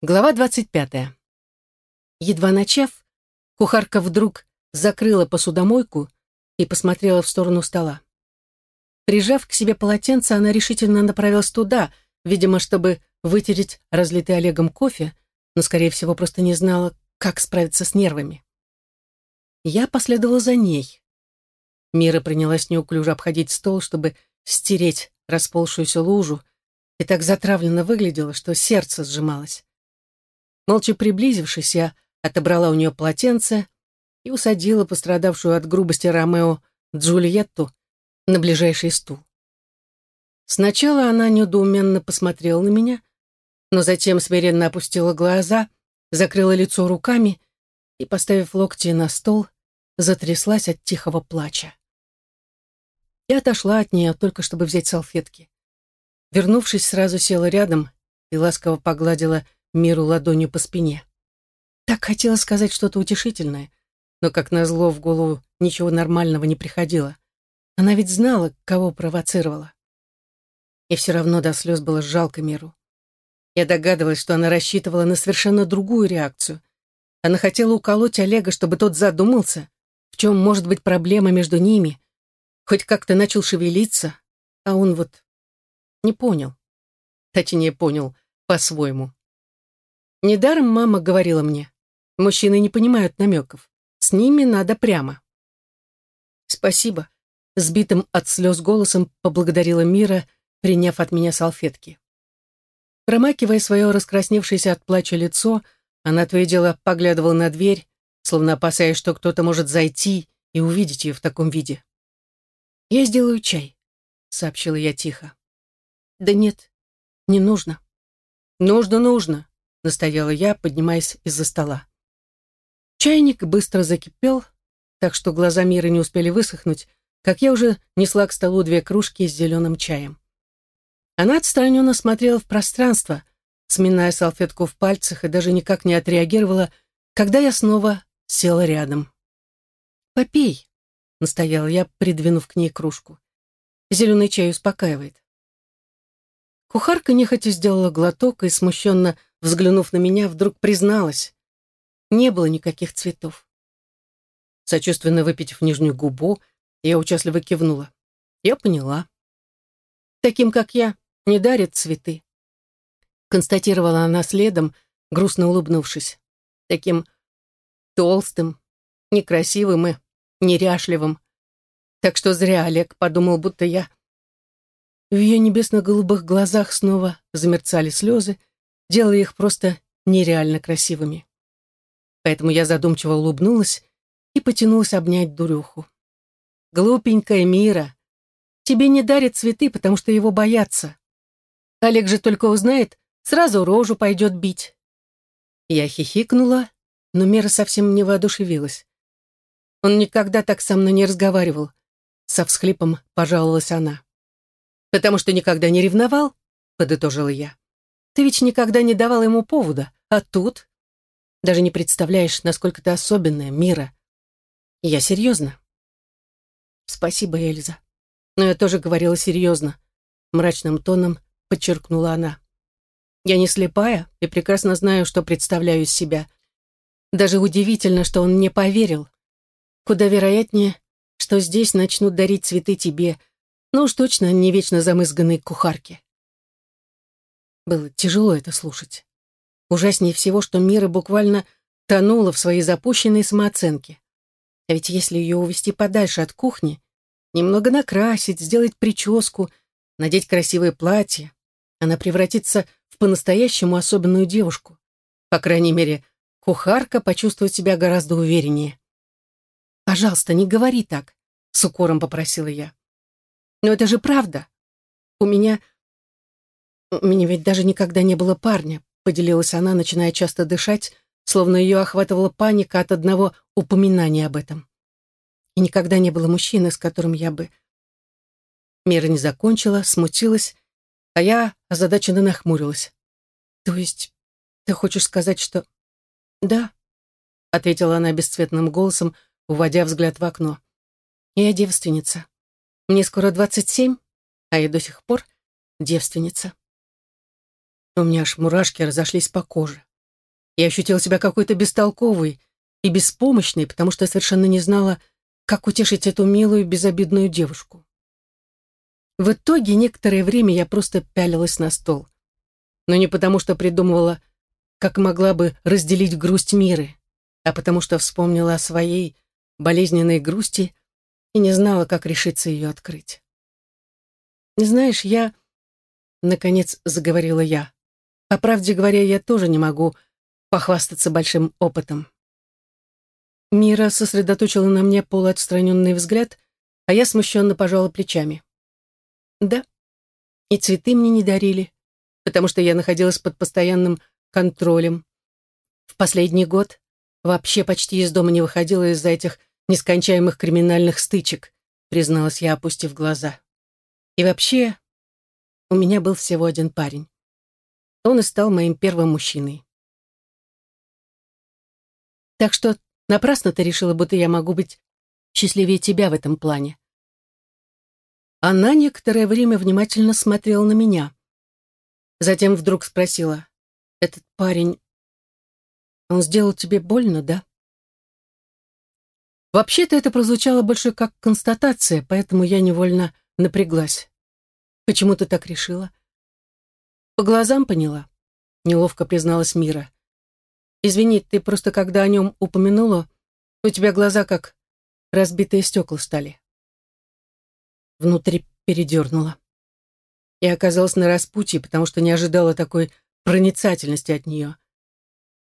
Глава двадцать пятая. Едва начав, кухарка вдруг закрыла посудомойку и посмотрела в сторону стола. Прижав к себе полотенце, она решительно направилась туда, видимо, чтобы вытереть разлитый Олегом кофе, но, скорее всего, просто не знала, как справиться с нервами. Я последовала за ней. Мира принялась неуклюже обходить стол, чтобы стереть расползшуюся лужу, и так затравленно выглядела, что сердце сжималось. Молча приблизившись, я отобрала у нее полотенце и усадила пострадавшую от грубости Ромео Джульетту на ближайший стул. Сначала она недоуменно посмотрела на меня, но затем смиренно опустила глаза, закрыла лицо руками и, поставив локти на стол, затряслась от тихого плача. Я отошла от нее, только чтобы взять салфетки. Вернувшись, сразу села рядом и ласково погладила Миру ладонью по спине. Так хотела сказать что-то утешительное, но, как назло, в голову ничего нормального не приходило. Она ведь знала, кого провоцировала. И все равно до слез было жалко Миру. Я догадывалась, что она рассчитывала на совершенно другую реакцию. Она хотела уколоть Олега, чтобы тот задумался, в чем может быть проблема между ними, хоть как-то начал шевелиться, а он вот не понял. Точнее, понял по-своему. Недаром мама говорила мне, мужчины не понимают намеков, с ними надо прямо. Спасибо, сбитым от слез голосом поблагодарила Мира, приняв от меня салфетки. Промакивая свое раскрасневшееся от плача лицо, она то и дело поглядывала на дверь, словно опасаясь, что кто-то может зайти и увидеть ее в таком виде. «Я сделаю чай», — сообщила я тихо. «Да нет, не нужно». «Нужно, нужно», — настояла я, поднимаясь из-за стола. Чайник быстро закипел, так что глаза Мира не успели высохнуть, как я уже несла к столу две кружки с зеленым чаем. Она отстраненно смотрела в пространство, сминая салфетку в пальцах и даже никак не отреагировала, когда я снова села рядом. «Попей», — настояла я, придвинув к ней кружку. «Зеленый чай успокаивает». Кухарка нехотя сделала глоток и, смущенно взглянув на меня, вдруг призналась. Не было никаких цветов. Сочувственно выпитив нижнюю губу, я участливо кивнула. Я поняла. Таким, как я, не дарят цветы. Констатировала она следом, грустно улыбнувшись. Таким толстым, некрасивым и неряшливым. Так что зря Олег подумал, будто я в ее небесно-голубых глазах снова замерцали слезы, делая их просто нереально красивыми. Поэтому я задумчиво улыбнулась и потянулась обнять дурюху. «Глупенькая Мира, тебе не дарят цветы, потому что его боятся. Олег же только узнает, сразу рожу пойдет бить». Я хихикнула, но Мира совсем не воодушевилась. Он никогда так со мной не разговаривал. Со всхлипом пожаловалась она. «Потому что никогда не ревновал?» — подытожила я. «Ты ведь никогда не давал ему повода, а тут...» «Даже не представляешь, насколько ты особенная, Мира. я серьезно». «Спасибо, Эльза. Но я тоже говорила серьезно», — мрачным тоном подчеркнула она. «Я не слепая и прекрасно знаю, что представляю из себя. Даже удивительно, что он мне поверил. Куда вероятнее, что здесь начнут дарить цветы тебе, ну уж точно не вечно замызганной кухарке. Было тяжело это слушать. Ужаснее всего, что Мира буквально тонула в своей запущенной самооценке. А ведь если ее увести подальше от кухни, немного накрасить, сделать прическу, надеть красивое платье, она превратится в по-настоящему особенную девушку. По крайней мере, кухарка почувствует себя гораздо увереннее. «Пожалуйста, не говори так», — с укором попросила я. Но это же правда. У меня... У меня ведь даже никогда не было парня, поделилась она, начиная часто дышать, словно ее охватывала паника от одного упоминания об этом. И никогда не было мужчины, с которым я бы... Мира не закончила, смутилась, а я озадаченно нахмурилась. То есть ты хочешь сказать, что... Да, ответила она бесцветным голосом, уводя взгляд в окно. Я девственница. Мне скоро двадцать семь, а я до сих пор девственница. У меня аж мурашки разошлись по коже. Я ощутила себя какой-то бестолковой и беспомощной, потому что совершенно не знала, как утешить эту милую, безобидную девушку. В итоге некоторое время я просто пялилась на стол. Но не потому, что придумывала, как могла бы разделить грусть мира, а потому что вспомнила о своей болезненной грусти и не знала, как решиться ее открыть. «Знаешь, я...» — наконец заговорила я. «По правде говоря, я тоже не могу похвастаться большим опытом. Мира сосредоточила на мне полуотстраненный взгляд, а я смущенно пожала плечами. Да, и цветы мне не дарили, потому что я находилась под постоянным контролем. В последний год вообще почти из дома не выходила из-за этих нескончаемых криминальных стычек, призналась я, опустив глаза. И вообще, у меня был всего один парень. Он и стал моим первым мужчиной. Так что Напрасно ты решила, будто я могу быть счастливее тебя в этом плане. Она некоторое время внимательно смотрела на меня. Затем вдруг спросила, «Этот парень, он сделал тебе больно, да?» Вообще-то это прозвучало больше как констатация, поэтому я невольно напряглась. «Почему ты так решила?» «По глазам поняла», — неловко призналась Мира. Извини, ты просто когда о нем упомянула, у тебя глаза как разбитые стекла стали. Внутри передернула. Я оказалась на распутье, потому что не ожидала такой проницательности от нее.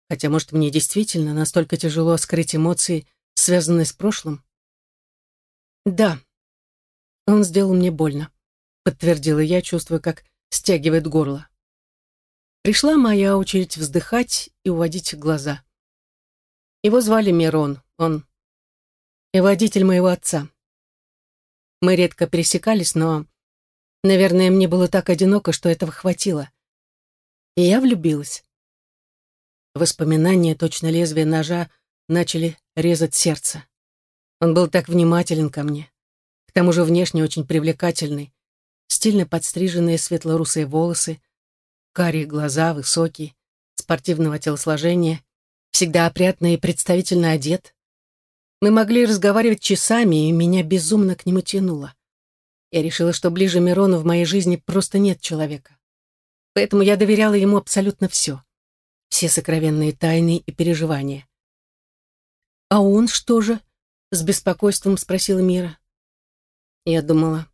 Хотя, может, мне действительно настолько тяжело скрыть эмоции, связанные с прошлым? Да, он сделал мне больно, подтвердила я, чувствуя, как стягивает горло. Пришла моя очередь вздыхать и уводить глаза. Его звали Мирон, он и водитель моего отца. Мы редко пересекались, но, наверное, мне было так одиноко, что этого хватило. И я влюбилась. Воспоминания, точно лезвие ножа, начали резать сердце. Он был так внимателен ко мне. К тому же внешне очень привлекательный. Стильно подстриженные светло-русые волосы, карие глаза, высокий, спортивного телосложения, всегда опрятный и представительно одет. Мы могли разговаривать часами, и меня безумно к нему тянуло. Я решила, что ближе Мирона в моей жизни просто нет человека. Поэтому я доверяла ему абсолютно все. Все сокровенные тайны и переживания. «А он что же?» — с беспокойством спросила Мира. Я думала...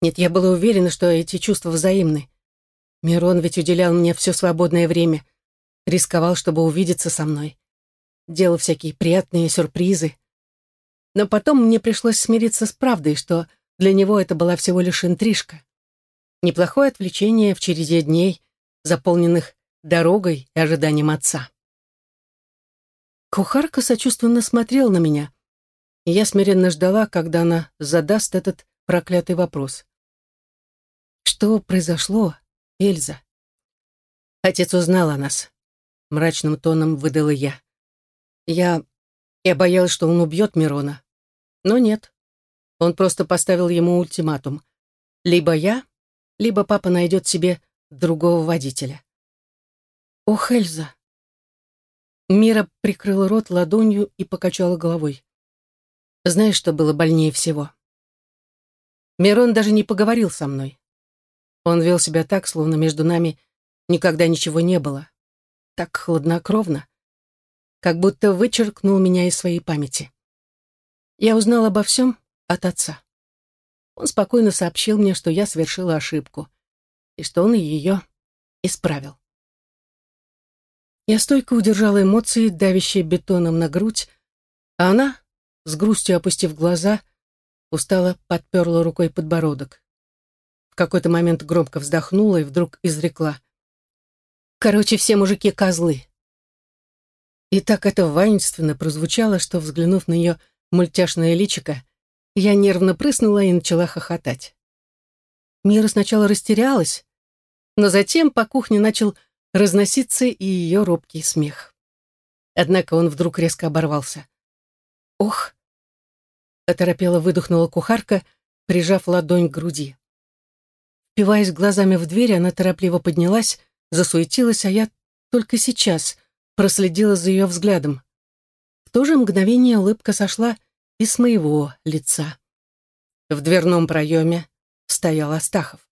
Нет, я была уверена, что эти чувства взаимны. Мирон ведь уделял мне все свободное время, рисковал, чтобы увидеться со мной, делал всякие приятные сюрпризы. Но потом мне пришлось смириться с правдой, что для него это была всего лишь интрижка. Неплохое отвлечение в череде дней, заполненных дорогой и ожиданием отца. Кухарка сочувственно смотрела на меня, и я смиренно ждала, когда она задаст этот проклятый вопрос. Что произошло, Эльза. Отец узнал о нас. Мрачным тоном выдала я. Я... Я боялась, что он убьет Мирона. Но нет. Он просто поставил ему ультиматум. Либо я, либо папа найдет себе другого водителя. Ох, Эльза. Мира прикрыла рот ладонью и покачала головой. Знаешь, что было больнее всего? Мирон даже не поговорил со мной. Он вел себя так, словно между нами никогда ничего не было. Так хладнокровно. Как будто вычеркнул меня из своей памяти. Я узнал обо всем от отца. Он спокойно сообщил мне, что я совершила ошибку, и что он ее исправил. Я стойко удержала эмоции, давящие бетоном на грудь, а она, с грустью опустив глаза, устало подперла рукой подбородок в какой-то момент громко вздохнула и вдруг изрекла. «Короче, все мужики козлы». И так это воинственно прозвучало, что, взглянув на ее мультяшное личико, я нервно прыснула и начала хохотать. Мира сначала растерялась, но затем по кухне начал разноситься и ее робкий смех. Однако он вдруг резко оборвался. «Ох!» — оторопела выдохнула кухарка, прижав ладонь к груди. Впиваясь глазами в дверь, она торопливо поднялась, засуетилась, а я только сейчас проследила за ее взглядом. В то же мгновение улыбка сошла и с моего лица. В дверном проеме стоял Астахов.